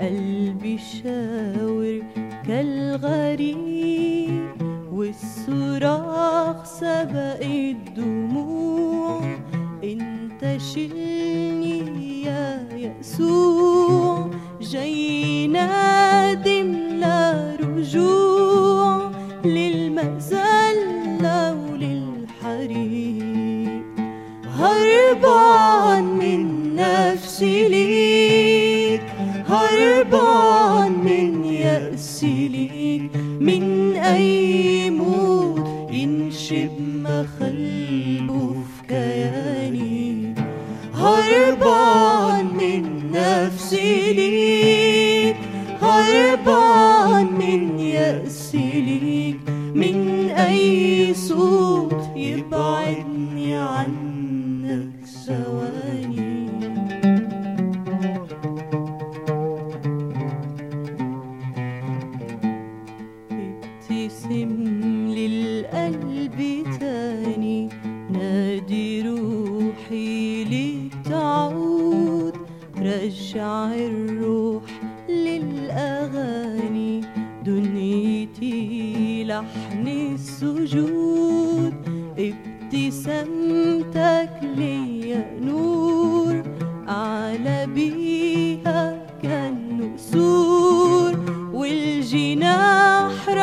قلبي شاور كالغريب والصراخ سبق الدموع. انت شلني يا يسوع جاي نادم لا رجوع للمذلة من يأسي ليك من أي موت ينشب مخلبه في كياني هربان من نفسي ليك هربان من يأسي ليك من أي صوت يبعدني عنك ثواني. ابتسم للقلب تاني. نادي روحي ليك تعود رجع الروح للأغاني. دنيتي لحن السجود. ابتسامتك ليا نور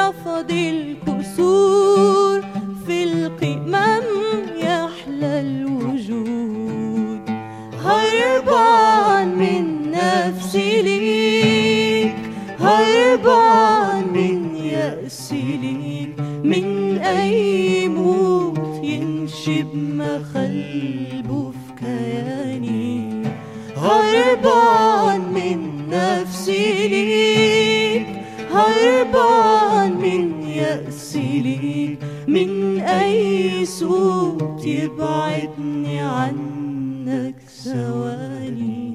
رفض الكسور في القمم يحلى الوجود. هربان من نفسي ليك هربان من يأسي ليك. من أي موت ينشب مخلبه في كياني هربان من نفسي ليك هربان ليك من أي صوت يبعدني عنك سواك